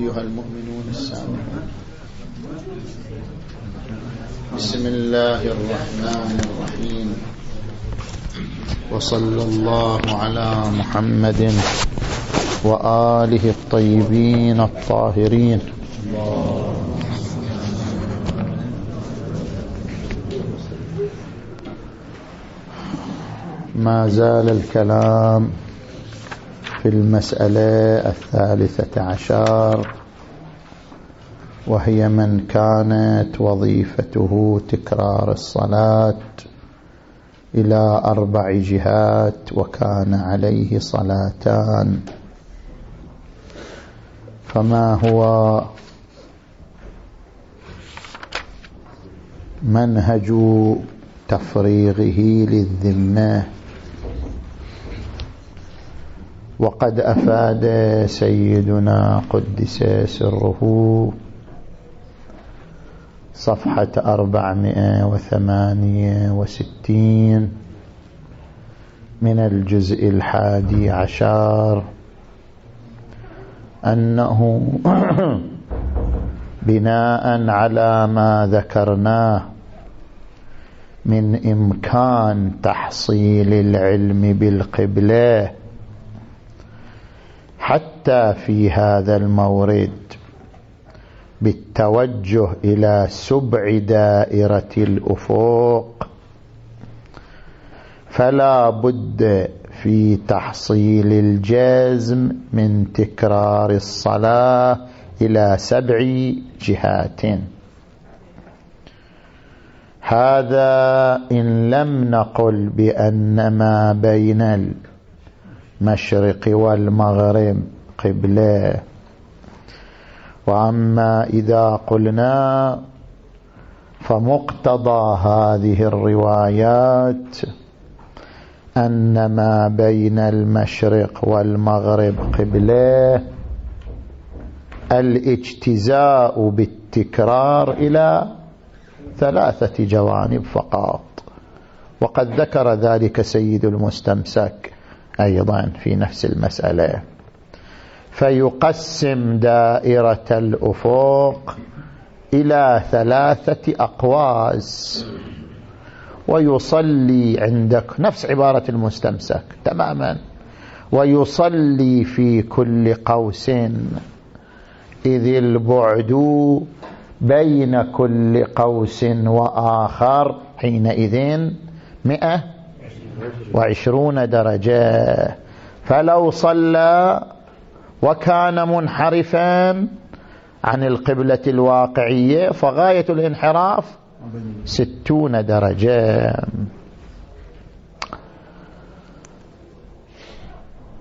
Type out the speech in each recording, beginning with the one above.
أيها المؤمنون السامعون بسم الله الرحمن الرحيم. وصلى الله على محمد وآله الطيبين الطاهرين. ما زال الكلام في المسألة الثالثة عشر. وهي من كانت وظيفته تكرار الصلاة إلى أربع جهات وكان عليه صلاتان. فما هو منهج تفريغه للذمة؟ وقد أفاد سيدنا قدس سره. صفحة أربعمائة وثمانية وستين. من الجزء الحادي عشر. أنه بناء على ما ذكرناه من إمكان تحصيل العلم بالقبلة. حتى في هذا المورد بالتوجه إلى سبع دائرة الأفق فلا بد في تحصيل الجزم من تكرار الصلاة إلى سبع جهات. هذا إن لم نقل بأن ما بين المشرق والمغرب قبلة. وأما إذا قلنا فمقتضى هذه الروايات أن ما بين المشرق والمغرب قبلة الاجتزاء بالتكرار إلى ثلاثة جوانب فقط. وقد ذكر ذلك سيد المستمسك أيضا في نفس المسألة. فيقسم دائرة الأفق إلى ثلاثة أقواس ويصلي عندك نفس عبارة المستمسك تماما ويصلي في كل قوس إذ البعد بين كل قوس وآخر حينئذ مئة وعشرون درجة. فلو صلى وكان منحرفا عن القبلة الواقعية فغاية الانحراف ستون درجة.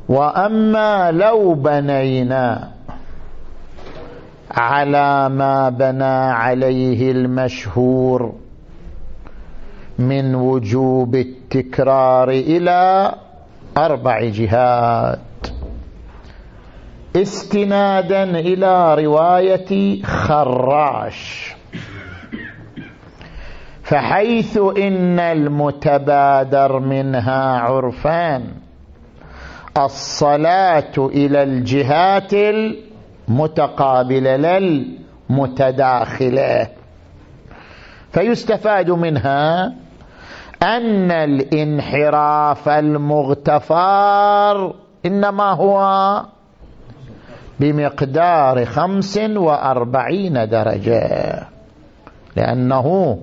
وأما لو بنينا على ما بنى عليه المشهور من وجوب التكرار إلى أربع جهات. استنادا إلى رواية خراش. فحيث إن المتبادر منها عرفان الصلاة إلى الجهات المتقابلة للمتداخلة. فيستفاد منها أن الانحراف المغتفار إنما هو بمقدار خمس وأربعين درجة. لأنه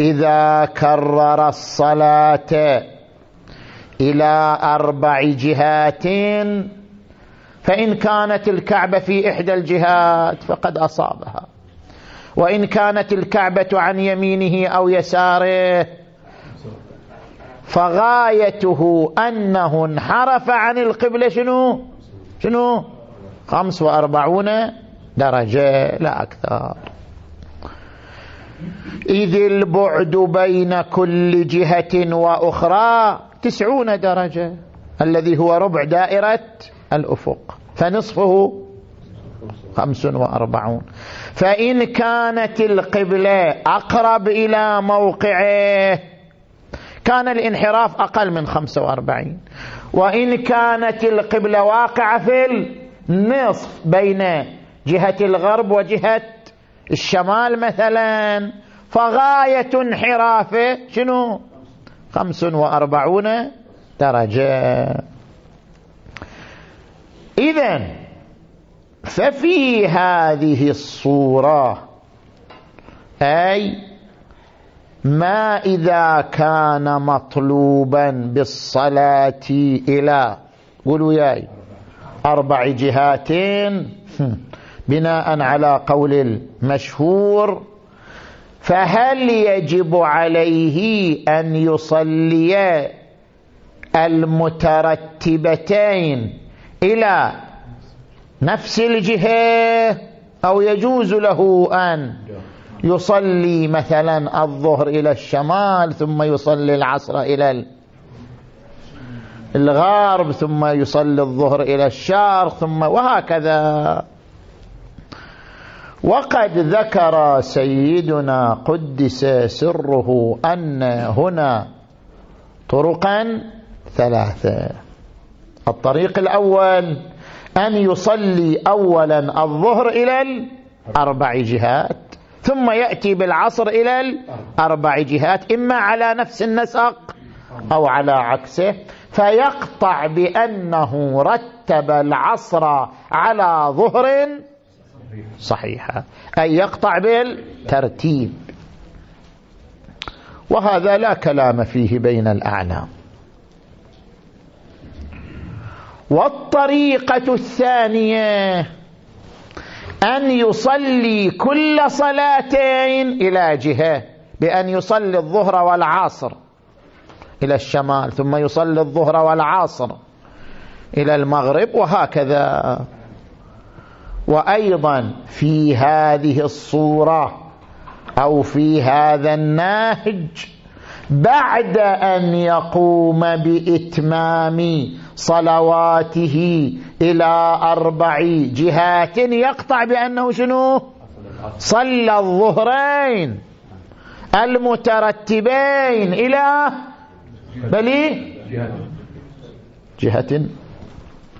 إذا كرر الصلاة إلى أربع جهات فإن كانت الكعبة في إحدى الجهات فقد أصابها. وإن كانت الكعبة عن يمينه أو يساره فغايته أنه انحرف عن القبلة شنو؟ شنو؟ خمس وأربعون درجة لا أكثر. إذ البعد بين كل جهة وأخرى تسعون درجة الذي هو ربع دائرة الأفق. فنصفه خمس وأربعون. فإن كانت القبلة أقرب إلى موقعه كان الانحراف أقل من خمسة وأربعين. وإن كانت القبلة واقعة في نصف بين جهة الغرب وجهة الشمال مثلا فغاية انحرافه شنو؟ خمس وأربعون درجة. إذا ففي هذه الصورة أي ما إذا كان مطلوبا بالصلاة إلى قولوا ياي. أربع جهات بناء على قول المشهور فهل يجب عليه أن يصلي المترتبتين إلى نفس الجهة أو يجوز له أن يصلي مثلا الظهر إلى الشمال ثم يصلي العصر إلى الغرب ثم يصلي الظهر إلى الشرق ثم وهكذا. وقد ذكر سيدنا قدس سره أن هنا طرقا ثلاثة. الطريق الأول أن يصلي أولا الظهر إلى الأربع جهات ثم يأتي بالعصر إلى الأربع جهات إما على نفس النسق أو على عكسه. فيقطع بأنه رتب العصر على ظهر صحيحة. أي يقطع بالترتيب. وهذا لا كلام فيه بين الأعلام. والطريقة الثانية أن يصلي كل صلاتين إلى جهة بأن يصلي الظهر والعصر. إلى الشمال ثم يصلي الظهر والعصر إلى المغرب وهكذا. وأيضا في هذه الصورة أو في هذا النهج بعد أن يقوم بإتمام صلواته إلى أربع جهات يقطع بأنه شنو؟ صلى الظهرين المترتبين إلى بل جهة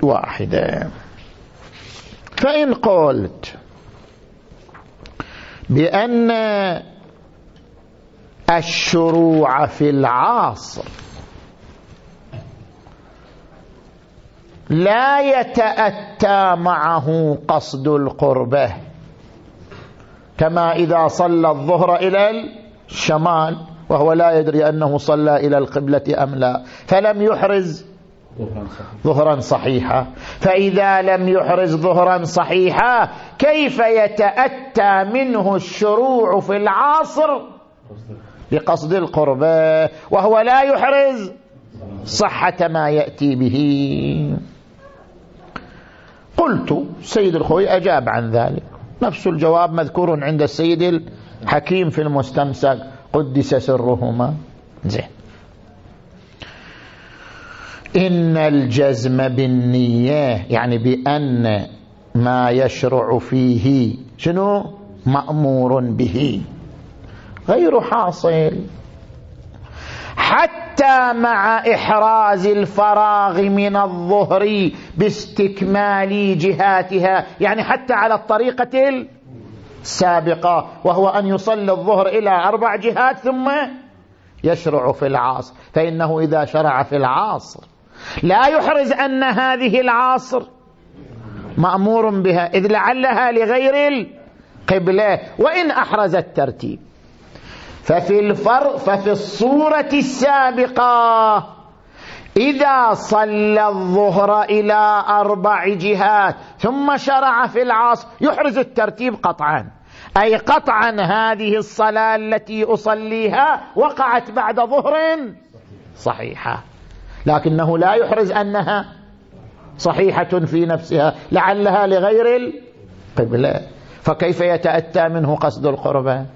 واحدة. فإن قلت بأن الشروع في العاصر لا يتأتى معه قصد القربة كما إذا صلى الظهر إلى الشمال. وهو لا يدري أنه صلى إلى القبلة أم لا. فلم يحرز ظهرا صحيحا. فإذا لم يحرز ظهرا صحيحا كيف يتأتى منه الشروع في العاصر بقصد القربة وهو لا يحرز صحة ما يأتي به. قلت سيد الخوي أجاب عن ذلك. نفس الجواب مذكور عند السيد الحكيم في المستمسك. قدس سرهما. زين. إن الجزم بالنية يعني بأن ما يشرع فيه شنو؟ مأمور به. غير حاصل. حتى مع إحراز الفراغ من الظهر باستكمال جهاتها يعني حتى على الطريقة السابقة وهو أن يصلي الظهر إلى أربع جهات ثم يشرع في العاصر فإنه إذا شرع في العاصر لا يحرز أن هذه العاصر مأمور بها إذ لعلها لغير القبلة وإن أحرز الترتيب. ففي الفر ففي الصورة السابقة إذا صلى الظهر إلى أربع جهات ثم شرع في العصر يحرز الترتيب قطعا. أي قطعا هذه الصلاة التي أصليها وقعت بعد ظهر صحيحة. لكنه لا يحرز أنها صحيحة في نفسها لعلها لغير القبلة. فكيف يتأتى منه قصد القربة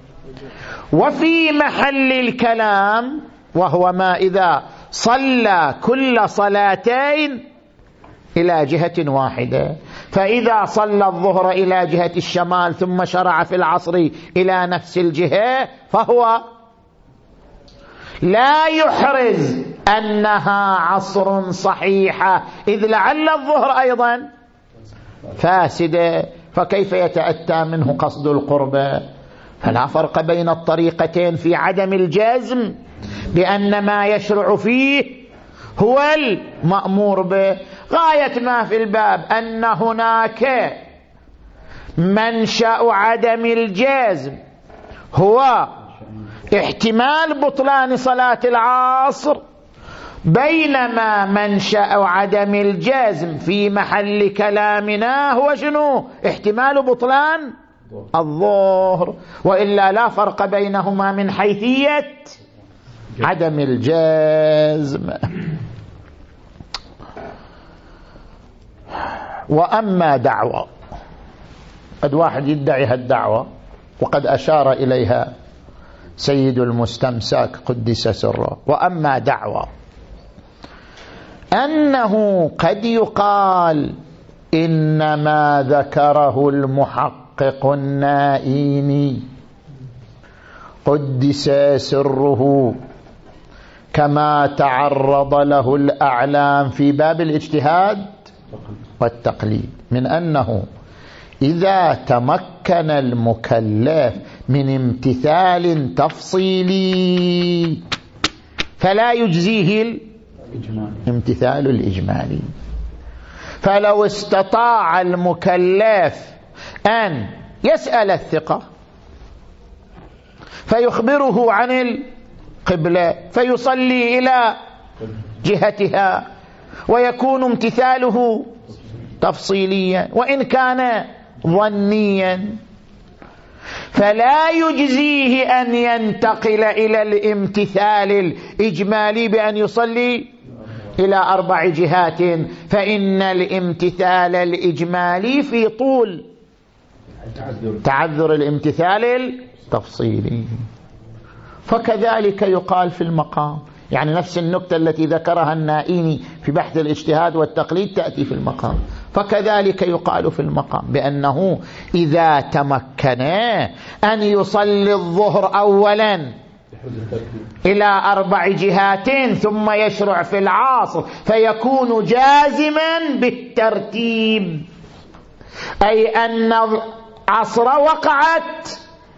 وفي محل الكلام وهو ما إذا صلى كل صلاتين إلى جهة واحدة. فإذا صلى الظهر إلى جهة الشمال ثم شرع في العصر إلى نفس الجهة فهو لا يحرز أنها عصر صحيحة إذ لعل الظهر أيضا فاسدة. فكيف يتأتى منه قصد القربة فلا فرق بين الطريقتين في عدم الجزم بأن ما يشرع فيه هو المأمور به. غاية ما في الباب أن هناك منشأ عدم الجزم. هو احتمال بطلان صلاة العصر بينما منشأ عدم الجزم في محل كلامنا هو شنو؟ احتمال بطلان الظهر. وإلا لا فرق بينهما من حيثية عدم الجزم. وأما دعوة قد واحد يدعي هالدعوة وقد أشار إليها سيد المستمسك قدس سره. وأما دعوة أنه قد يقال إنما ذكره المحقق النائيني قدس سره كما تعرض له الأعلام في باب الاجتهاد. والتقليد. من أنه إذا تمكن المكلف من امتثال تفصيلي فلا يجزيه الامتثال الإجمالي. فلو استطاع المكلف أن يسأل الثقة فيخبره عن القبلة فيصلي إلى جهتها. ويكون امتثاله تفصيليا وإن كان ظنيا. فلا يجزيه أن ينتقل إلى الامتثال الإجمالي بأن يصلي إلى أربع جهات. فإن الامتثال الإجمالي في طول تعذر الامتثال التفصيلي. فكذلك يقال في المقام. يعني نفس النكتة التي ذكرها النائيني في بحث الاجتهاد والتقليد تأتي في المقام. فكذلك يقال في المقام بأنه إذا تمكن أن يصلي الظهر أولا إلى أربع جهات ثم يشرع في العاصر فيكون جازما بالترتيب. أي أن عصر وقعت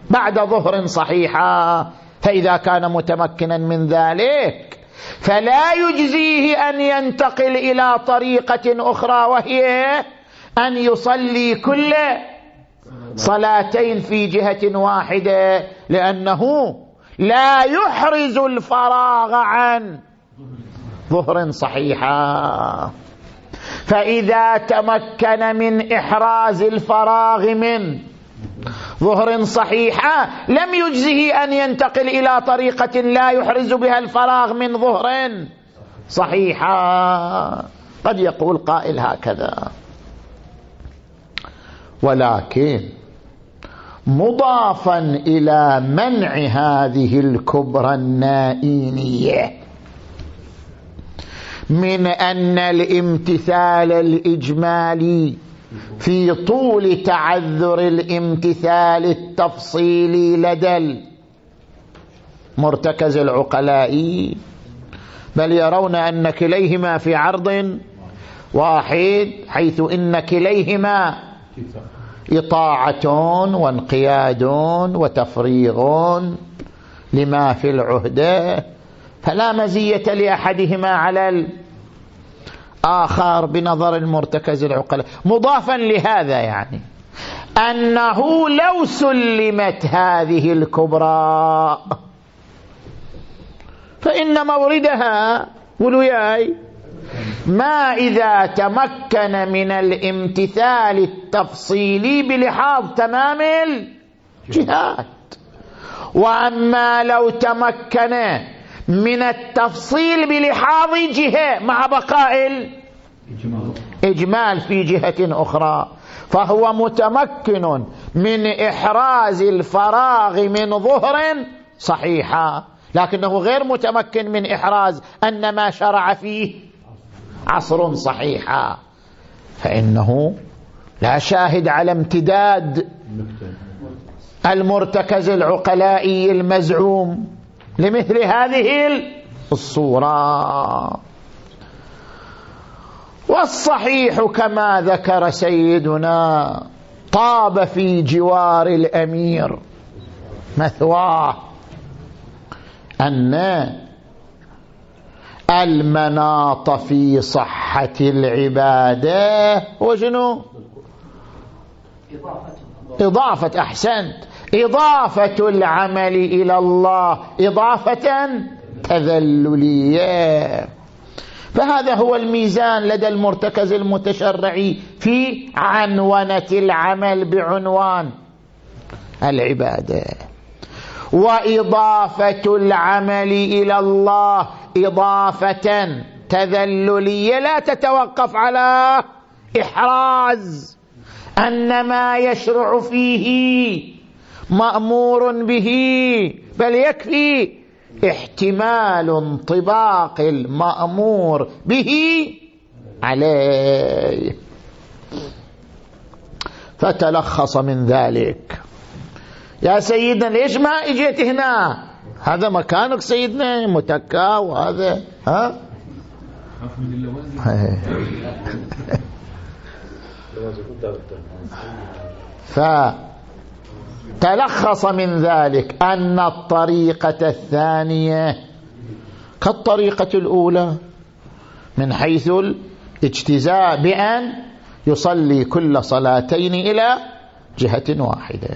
بعد ظهر صحيحة. فإذا كان متمكنا من ذلك فلا يجزيه أن ينتقل إلى طريقة أخرى وهي أن يصلي كل صلاتين في جهة واحدة لأنه لا يحرز الفراغ عن ظهر صحيحة. فإذا تمكن من إحراز الفراغ من ظهر صحيحة لم يجزه أن ينتقل إلى طريقة لا يحرز بها الفراغ من ظهر صحيحة قد يقول قائل هكذا. ولكن مضافا إلى منع هذه الكبرى النائينية من أن الامتثال الإجمالي في طول تعذر الامتثال التفصيلي لدى المرتكز العقلائي. بل يرون أن كليهما في عرض واحد حيث إن كليهما إطاعة وانقياد وتفريغ لما في العهدة فلا مزية لأحدهما على الآخر بنظر المرتكز العقلاء. مضافا لهذا يعني أنه لو سلمت هذه الكبرى فإن موردها قولوا ياي ما إذا تمكن من الامتثال التفصيلي بلحاظ تمام الجهات وأما لو تمكن من التفصيل بلحاظ جهة مع بقاء الإجمال في جهة أخرى. فهو متمكن من إحراز الفراغ من ظهر صحيحة لكنه غير متمكن من إحراز أن ما شرع فيه عصر صحيحة فإنه لا شاهد على امتداد المرتكز العقلائي المزعوم. لمثل هذه الصورة. والصحيح كما ذكر سيدنا طاب في جوار الأمير مثواه أن المناط في صحة العبادة وشنو إضافة أحسنت. إضافة العمل إلى الله إضافة تذللية. فهذا هو الميزان لدى المرتكز المتشرعي في عنونة العمل بعنوان العبادة. وإضافة العمل إلى الله إضافة تذللية. لا تتوقف على إحراز أن ما يشرع فيه مأمور به بل يكفي احتمال انطباق المأمور به عليه. فتلخص من ذلك. يا سيدنا ليش ما اجيت هنا؟ هذا مكانك سيدنا متكأ وهذا ها؟ فتلخص من ذلك أن الطريقة الثانية كالطريقة الأولى من حيث الاجتزاء بأن يصلي كل صلاتين إلى جهة واحدة.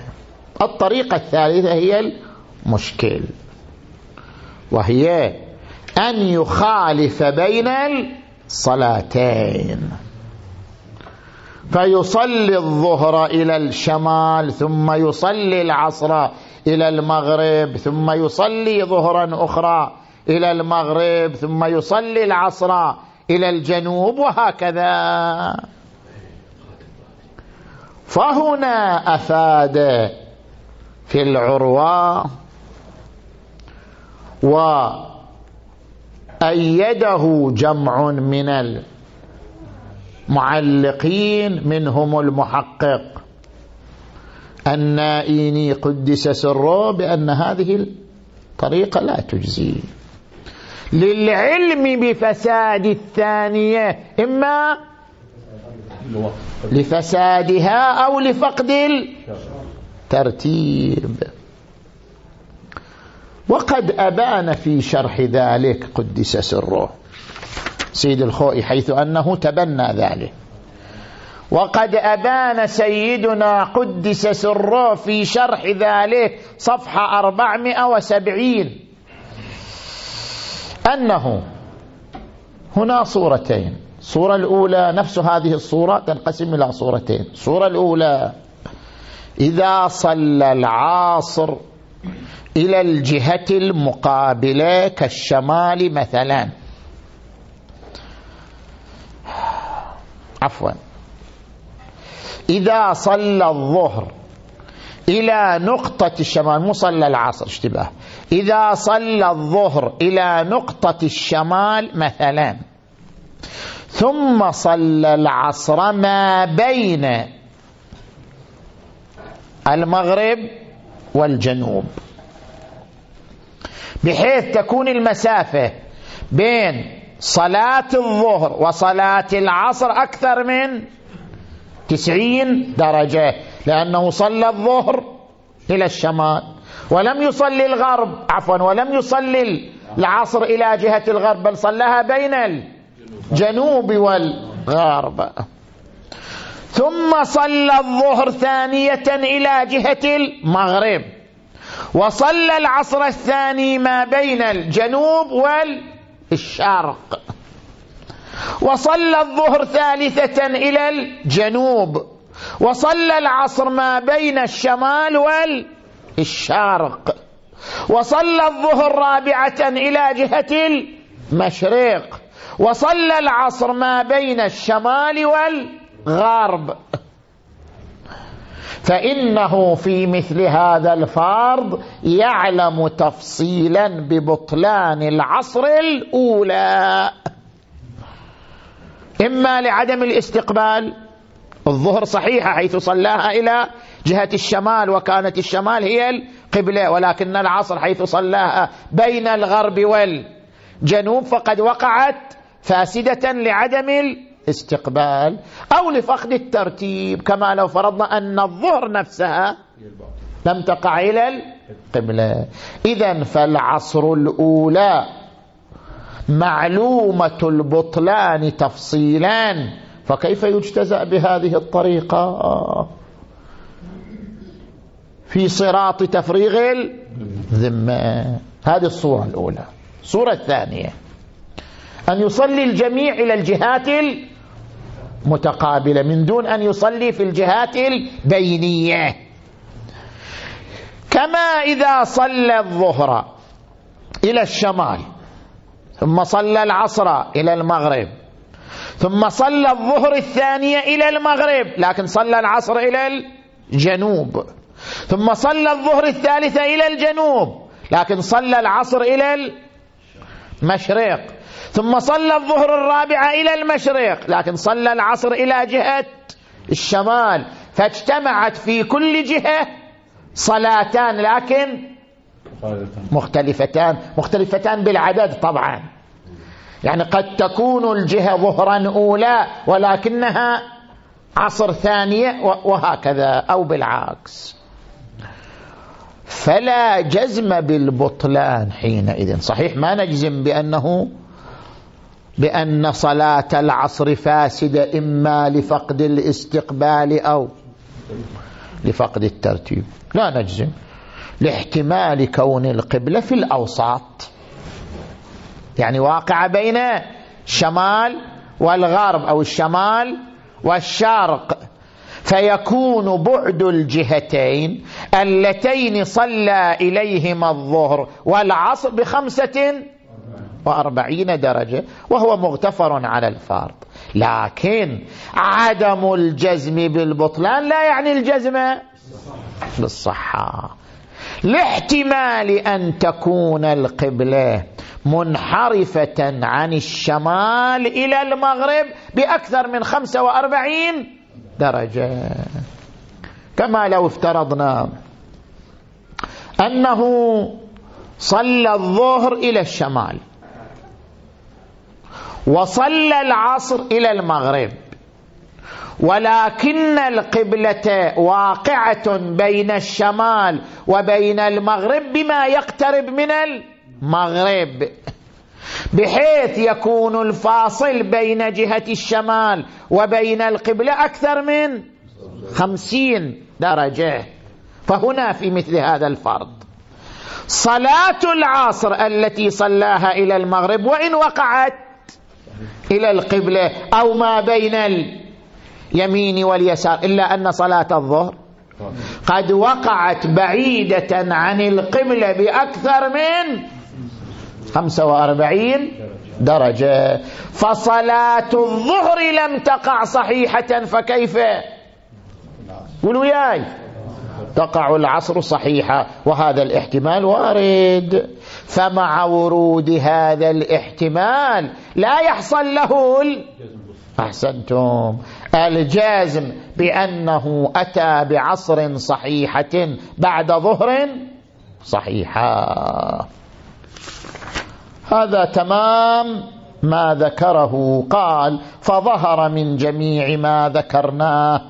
الطريقة الثالثة هي المشكل وهي أن يخالف بين الصلاتين. فيصلي الظهر إلى الشمال ثم يصلي العصر إلى المغرب ثم يصلي ظهرا أخرى إلى المغرب ثم يصلي العصر إلى الجنوب وهكذا. فهنا أفاد في العروة وأيده جمع من المعلقين منهم المحقق. النائيني قدس سره بأن هذه الطريقة لا تجزي. للعلم بفساد الثانية إما لفسادها أو لفقد الترتيب. وقد أبان في شرح ذلك قدس سره. سيد الخوئي حيث أنه تبنى ذلك. وقد أبان سيدنا قدس سره في شرح ذلك صفحة أربعمائة وسبعين. أنه هنا صورتين. الصورة الأولى نفس هذه الصورة تنقسم إلى صورتين. الصورة الأولى إذا صلى العاصر إلى الجهة المقابلة كالشمال مثلا. عفوا. إذا صلى الظهر إلى نقطة الشمال مو صلى العصر اشتباه إذا صلى الظهر إلى نقطة الشمال مثلا ثم صلى العصر ما بين المغرب والجنوب بحيث تكون المسافة بين صلاة الظهر وصلاة العصر أكثر من تسعين درجة لأنه صلى الظهر إلى الشمال ولم يصلي الغرب عفوا ولم يصلي العصر إلى جهة الغرب بل صلىها بين الجنوب والغرب. ثم صلى الظهر ثانية إلى جهة المغرب وصلى العصر الثاني ما بين الجنوب والشرق وصلى الظهر ثالثة إلى الجنوب. وصلى العصر ما بين الشمال والشرق وصلى الظهر رابعة إلى جهة المشرق. وصلى العصر ما بين الشمال والغرب. فإنه في مثل هذا الفرض يعلم تفصيلا ببطلان العصر الأولى. إما لعدم الاستقبال الظهر صحيحة حيث صلاها إلى جهة الشمال وكانت الشمال هي القبلة ولكن العصر حيث صلاها بين الغرب والجنوب فقد وقعت فاسدة لعدم الاستقبال أو لفقد الترتيب كما لو فرضنا أن الظهر نفسها لم تقع إلى القبلة. إذا فالعصر الأولى معلومة البطلان تفصيلا فكيف يجتزأ بهذه الطريقة؟ في صراط تفريغ الذمة. هذه الصورة الأولى. الصورة الثانية. أن يصلي الجميع إلى الجهات المتقابلة من دون أن يصلي في الجهات البينية. كما إذا صلى الظهر إلى الشمال ثم صلى العصر إلى المغرب ثم صلى الظهر الثانية إلى المغرب لكن صلى العصر إلى الجنوب ثم صلى الظهر الثالثة إلى الجنوب لكن صلى العصر إلى المشرق ثم صلى الظهر الرابعة إلى المشرق لكن صلى العصر إلى جهة الشمال فاجتمعت في كل جهة صلاتان لكن مختلفتان مختلفتان بالعدد طبعا. يعني قد تكون الجهة ظهرا أولى ولكنها عصر ثانية وهكذا أو بالعكس. فلا جزم بالبطلان حينئذ. صحيح ما نجزم بأنه بأن صلاة العصر فاسدة إما لفقد الاستقبال أو لفقد الترتيب. لا نجزم. لاحتمال كون القبلة في الأوساط. يعني واقعة بين الشمال والغرب أو الشمال والشرق. فيكون بعد الجهتين اللتين صلى إليهما الظهر والعصر بخمسة وأربعين درجة وهو مغتفر على الفرض. لكن عدم الجزم بالبطلان لا يعني الجزم بالصحة. لاحتمال أن تكون القبلة منحرفة عن الشمال إلى المغرب بأكثر من خمسة وأربعين درجة. كما لو افترضنا أنه صلى الظهر إلى الشمال. وصلى العصر إلى المغرب. ولكن القبلة واقعة بين الشمال وبين المغرب بما يقترب من المغرب. بحيث يكون الفاصل بين جهة الشمال وبين القبلة أكثر من خمسين درجة. فهنا في مثل هذا الفرض. صلاة العصر التي صلاها إلى المغرب وإن وقعت إلى القبلة أو ما بين اليمين واليسار إلا أن صلاة الظهر. قد وقعت بعيدة عن القبلة بأكثر من 45 درجة. فصلاة الظهر لم تقع صحيحة فكيف؟ قولوا ياي. تقع العصر صحيحة وهذا الاحتمال وارد. فمع ورود هذا الاحتمال لا يحصل له أحسنتم. الجازم بأنه أتى بعصر صحيحة بعد ظهر صحيحة. هذا تمام. ما ذكره قال فظهر من جميع ما ذكرناه.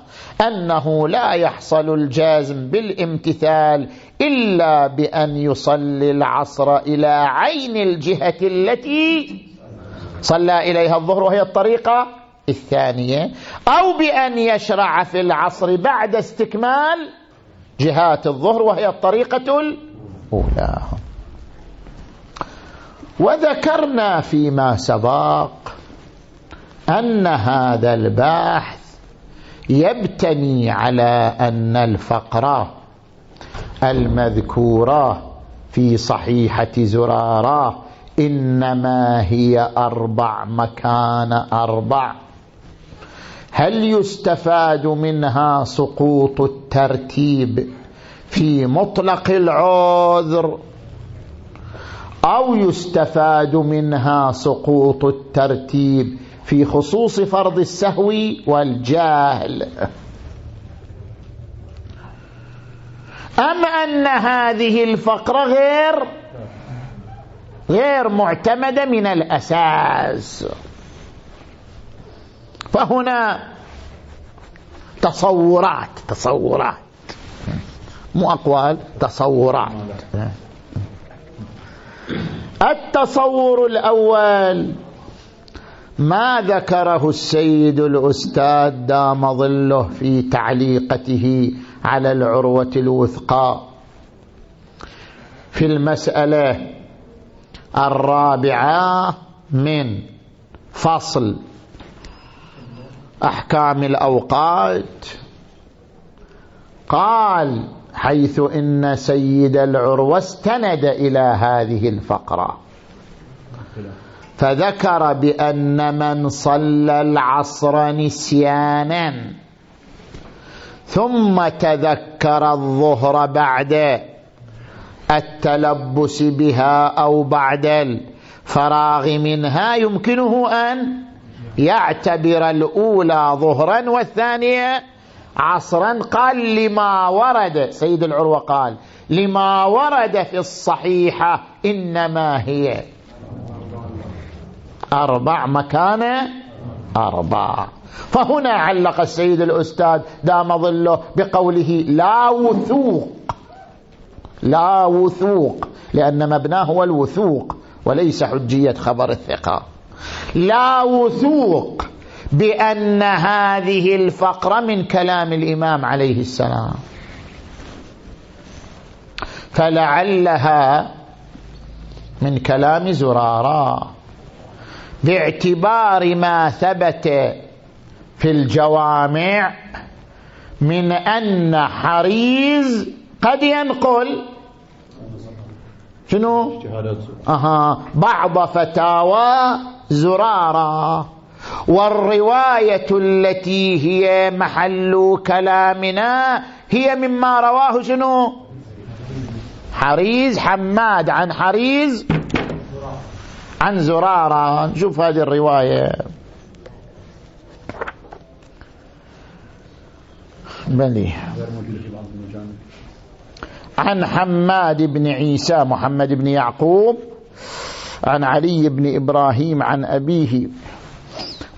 أنه لا يحصل الجازم بالامتثال إلا بأن يصلي العصر إلى عين الجهة التي صلى إليها الظهر وهي الطريقة الثانية أو بأن يشرع في العصر بعد استكمال جهات الظهر وهي الطريقة الأولى. وذكرنا فيما سبق أن هذا البحث يبتني على أن الفقرة المذكورة في صحيحة زرارة إنما هي أربع مكان أربع. هل يستفاد منها سقوط الترتيب في مطلق العذر؟ أو يستفاد منها سقوط الترتيب في خصوص فرض السهو والجهل. أم أن هذه الفقرة غير غير معتمدة من الأساس؟ فهنا تصورات تصورات. مو أقوال تصورات. التصور الأول ما ذكره السيد الأستاذ دام ظله في تعليقته على العروة الوثقى. في المسألة الرابعة من فصل أحكام الأوقات. قال حيث إن سيد العروة استند إلى هذه الفقرة. فذكر بأن من صلى العصر نسيانا ثم تذكر الظهر بعد التلبس بها أو بعد الفراغ منها يمكنه أن يعتبر الأولى ظهرا والثانية عصرا. قال لما ورد سيد العروة قال لما ورد في الصحيحة إنما هي أربع مكان أربع. فهنا علق السيد الأستاذ دام ظله بقوله لا وثوق. لا وثوق لأن مبناه هو الوثوق وليس حجية خبر الثقة. لا وثوق بأن هذه الفقرة من كلام الإمام عليه السلام. فلعلها من كلام زرارة. باعتبار ما ثبت في الجوامع من أن حريز قد ينقل. شنو؟ أها. بعض فتاوى زرارة. والرواية التي هي محل كلامنا هي مما رواه شنو؟ حريز حماد عن حريز. عن زرارة. نشوف هذه الرواية. بلي. عن حماد بن عيسى محمد بن يعقوب عن علي بن إبراهيم عن أبيه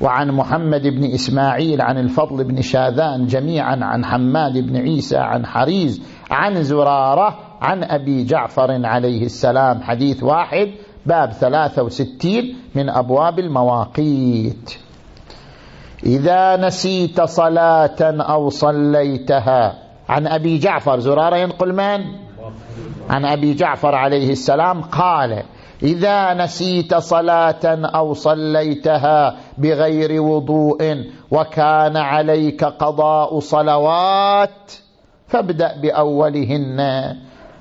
وعن محمد بن إسماعيل عن الفضل بن شاذان جميعا عن حماد بن عيسى عن حريز عن زرارة عن أبي جعفر عليه السلام. حديث واحد. باب 63 من أبواب المواقيت. إذا نسيت صلاة أو صليتها. عن أبي جعفر زرارة ينقل من؟ عن أبي جعفر عليه السلام قال إذا نسيت صلاة أو صليتها بغير وضوء وكان عليك قضاء صلوات فابدأ بأولهن.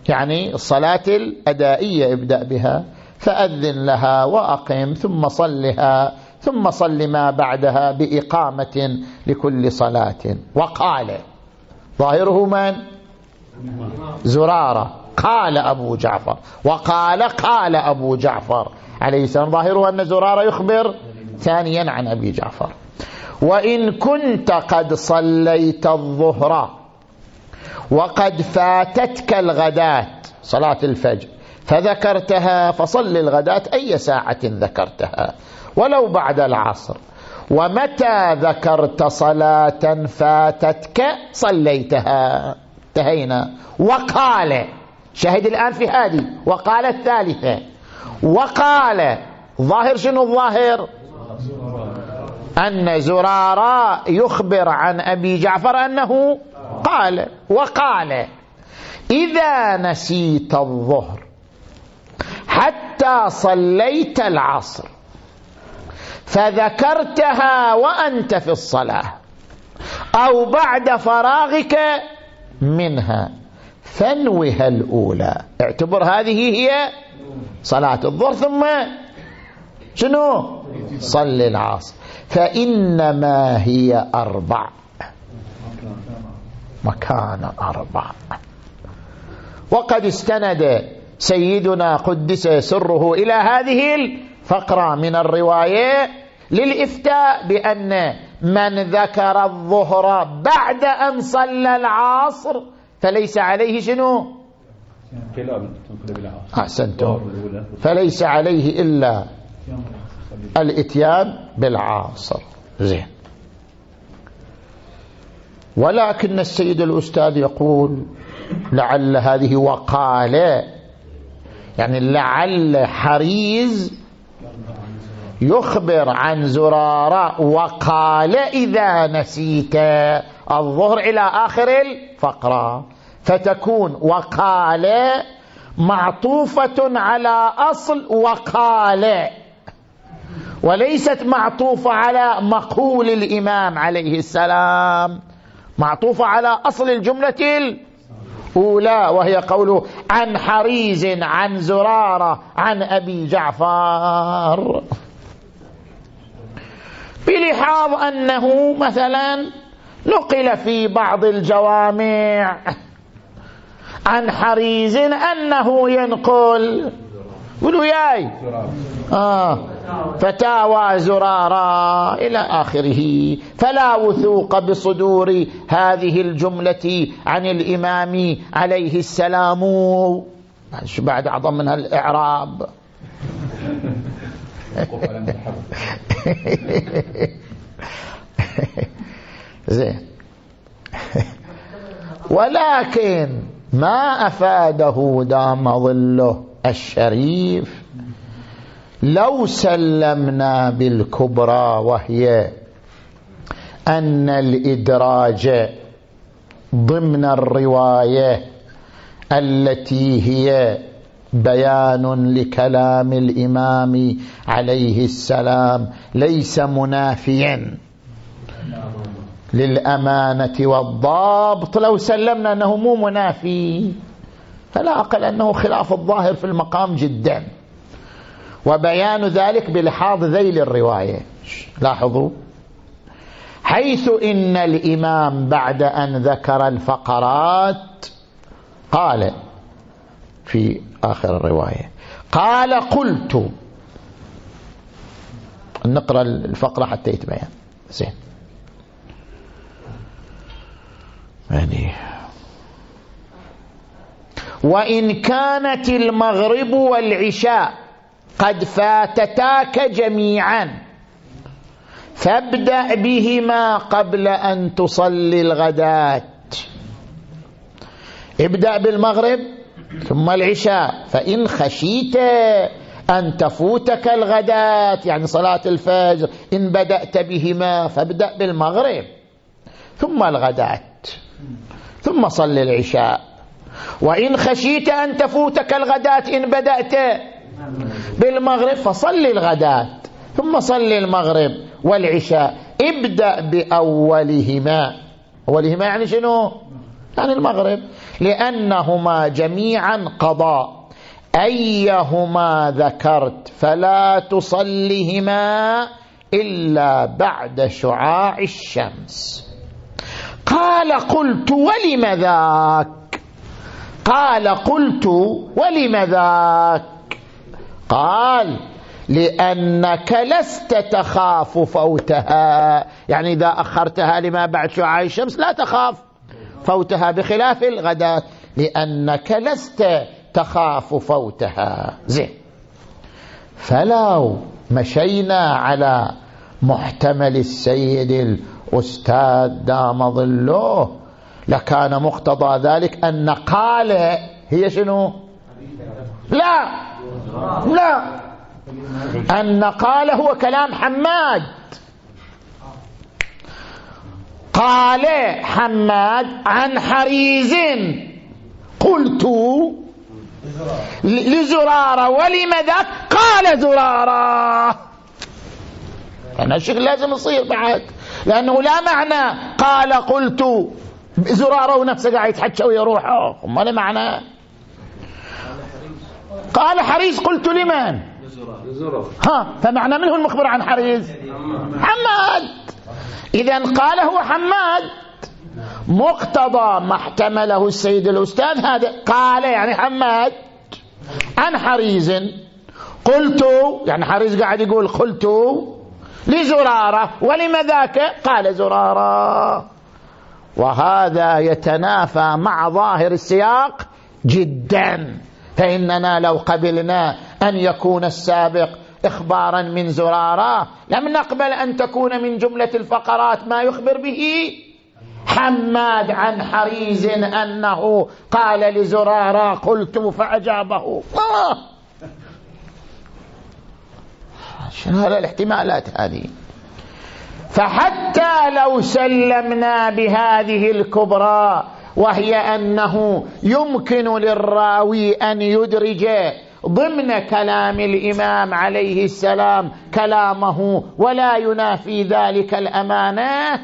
يعني الصلاة الأدائية ابدأ بها. فأذن لها وأقم ثم صلها ثم صل ما بعدها بإقامة لكل صلاة. وقال ظاهره من؟ زرارة. قال أبو جعفر. وقال قال أبو جعفر عليه السلام. ظاهره أن زرارة يخبر ثانيا عن أبي جعفر. وإن كنت قد صليت الظهر وقد فاتتك الغداة صلاة الفجر. فذكرتها فصل الغداة أي ساعة ذكرتها. ولو بعد العصر. ومتى ذكرت صلاة فاتتك؟ صليتها. انتهينا. وقال. شهد الآن في هذه. وقال الثالثة وقال. ظاهر شنو الظاهر؟ أن زرارة يخبر عن أبي جعفر أنه قال. وقال. إذا نسيت الظهر. حتى صليت العصر. فذكرتها وأنت في الصلاة أو بعد فراغك منها. فانوها الأولى. اعتبر هذه هي صلاة الظهر. ثم شنو؟ صل العصر. فإنما هي أربع. مكان أربع. وقد استند سيدنا قدس سره إلى هذه الفقرة من الرواية للإفتاء بأن من ذكر الظهر بعد أن صلى العصر فليس عليه شنو؟ أحسنتم. فليس عليه إلا الإتيان بالعاصر. زين. ولكن السيد الأستاذ يقول لعل هذه وقالة يعني لعل حريز يخبر عن زرارة وقال إذا نسيت الظهر إلى آخر الفقرة. فتكون وقال معطوفة على أصل وقال وليست معطوفة على مقول الإمام عليه السلام معطوفة على أصل الجملة الأولى وهي قوله عن حريز عن زرارة عن أبي جعفر. بلحاظ أنه مثلا نقل في بعض الجوامع عن حريز أنه ينقل قولوا ياي آه. فتاوى زرارا إلى آخره. فلا وثوق بصدور هذه الجملة عن الإمام عليه السلام. بعد أعظم منها الإعراب زين. ولكن ما أفاده دام ظله. الشريف. لو سلمنا بالكبرى وهي أن الإدراج ضمن الرواية التي هي بيان لكلام الإمام عليه السلام ليس منافيا للأمانة والضابط. لو سلمنا أنه مو منافي. فلا أقل أنه خلاف الظاهر في المقام جدا. وبيان ذلك بلحاظ ذيل الرواية. لاحظوا. حيث إن الإمام بعد أن ذكر الفقرات قال في آخر الرواية قال قلت نقرأ الفقرة حتى يتبين. زين. يعني وإن كانت المغرب والعشاء قد فاتتاك جميعا فابدأ بهما قبل أن تصلي الغداة. ابدأ بالمغرب ثم العشاء فإن خشيت أن تفوتك الغداة يعني صلاة الفجر إن بدأت بهما فابدأ بالمغرب ثم الغداة ثم صل العشاء. وإن خشيت أن تفوتك الغداة إن بدأت بالمغرب فصل الغداة ثم صل المغرب والعشاء. ابدأ بأولهما. أولهما يعني شنو؟ يعني المغرب. لأنهما جميعا قضاء. أيهما ذكرت فلا تصلهما إلا بعد شعاع الشمس. قال قلت ولم ذاك؟ قال قلت ولم ذاك؟ قال لأنك لست تخاف فوتها. يعني إذا أخرتها لما بعد شعاع الشمس لا تخاف. فوتها بخلاف الغداء لأنك لست تخاف فوتها. زين. فلو مشينا على محتمل السيد الأستاذ دام ظله لكان مقتضى ذلك أن قال هي شنو؟ لا. لا. أن قال هو كلام حماد. قال حماد عن حريز. قلت لزرارة ولم ذاك قال زرارة. أنا الشكل لازم يصير بعد. لأنه لا معنى قال قلت زرارة ونفسه قاعد يتحكى ويا روحه. ما له معنى. قال حريز قلت لمن؟ ها فمعنى منه المخبر عن حريز حماد. إذا قال هو حماد. مقتضى ما احتمله السيد الأستاذ هذا. قال يعني حماد عن حريز قلت يعني حريز قاعد يقول قلت لزرارة. ولم ذاك قال زرارة. وهذا يتنافى مع ظاهر السياق جدا. فإننا لو قبلنا أن يكون السابق إخبارا من زرارة لم نقبل أن تكون من جملة الفقرات ما يخبر به حماد عن حريز أنه قال لزرارة قلت فأجابه. آه. شنو الاحتمالات هذه؟ فحتى لو سلمنا بهذه الكبرى وهي أنه يمكن للراوي أن يدرج ضمن كلام الإمام عليه السلام كلامه ولا ينافي ذلك الأمانة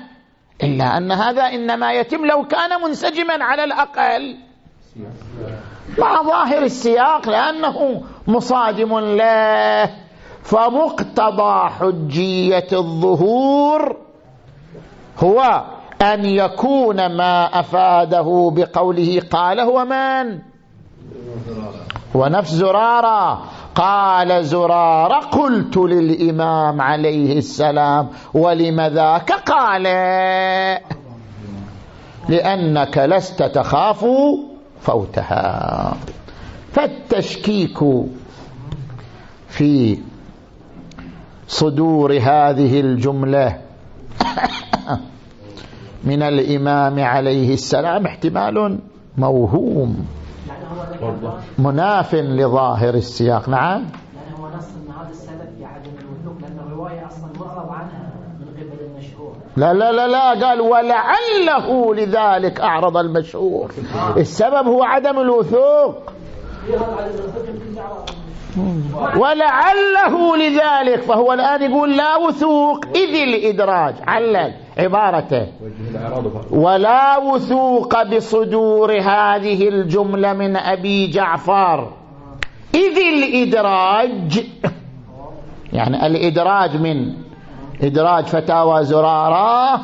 إلا أن هذا إنما يتم لو كان منسجما على الأقل. مع ظاهر السياق لأنه مصادم له. فمقتضى حجية الظهور هو أن يكون ما أفاده بقوله قال هو من؟ هو نفس زرارة. قال زرارة قلت للإمام عليه السلام ولم ذاك؟ قال. لأنك لست تخاف فوتها. فالتشكيك في صدور هذه الجملة. من الإمام عليه السلام احتمال موهوم. مناف لظاهر السياق. نعم. لأنه هو نص أن هذا السبب في عدم الوثوق لأن الرواية أصلا معرض عنها من قبل المشهور. لا لا لا لا قال ولعله لذلك أعرض المشهور. السبب هو عدم الوثوق. ولعله لذلك فهو الآن يقول لا وثوق إذ الإدراج علل عبارته. ولا وثوق بصدور هذه الجملة من أبي جعفر. إذ الإدراج يعني الإدراج من؟ إدراج فتاوى زرارة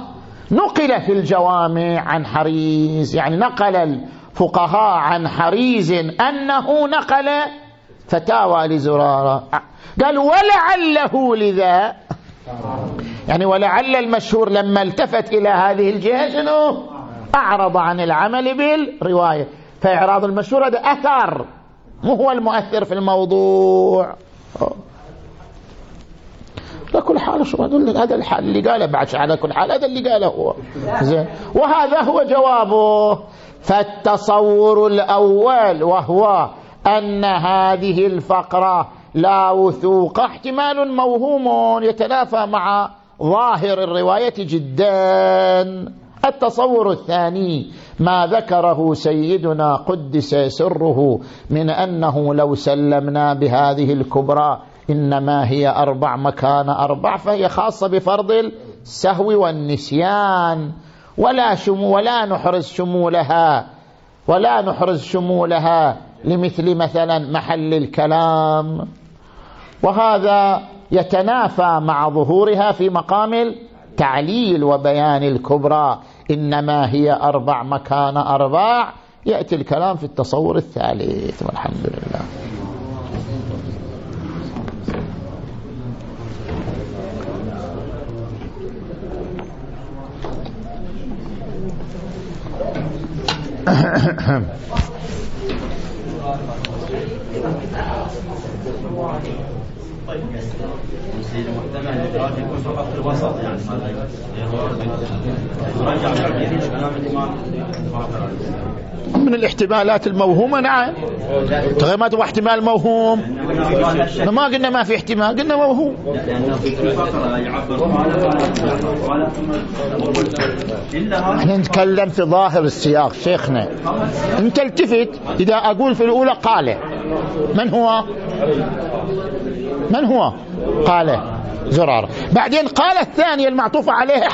نقل في الجوامع عن حريز يعني نقل الفقهاء عن حريز أنه نقل فتاوى لزرارة. قال ولعله لذا؟ يعني ولعل المشهور لما التفت إلى هذه الجهة شنو؟ أعرض عن العمل بالرواية. فإعراض المشهور هذا أثر. مو هو المؤثر في الموضوع. على كل حال شو هذا الحال اللي قاله بعد على كل حال هذا اللي قاله هو. زين. وهذا هو جوابه. فالتصور الأول وهو أن هذه الفقرة لا وثوق. احتمال موهوم يتنافى مع ظاهر الرواية جدا. التصور الثاني ما ذكره سيدنا قدس سره من أنه لو سلمنا بهذه الكبرى إنما هي أربع مكان أربع فهي خاصة بفرض السهو والنسيان. ولا, شمو ولا نحرز شمولها ولا نحرز شمولها. لمثل مثلا محل الكلام. وهذا يتنافى مع ظهورها في مقام التعليل وبيان الكبرى. إنما هي أربع مكان أربع يأتي الكلام في التصور الثالث. والحمد لله. يصير محتمل الوسط يعني كلام من الاحتمالات الموهومة نعم. غير ما تبغى احتمال موهوم ما قلنا ما في احتمال قلنا موهوم. إحنا نتكلم في ظاهر السياق شيخنا. أنت التفت إذا أقول في الأولى قال. من هو؟ من هو؟ قال. زرار بعدين قال الثانية المعطوفة عليه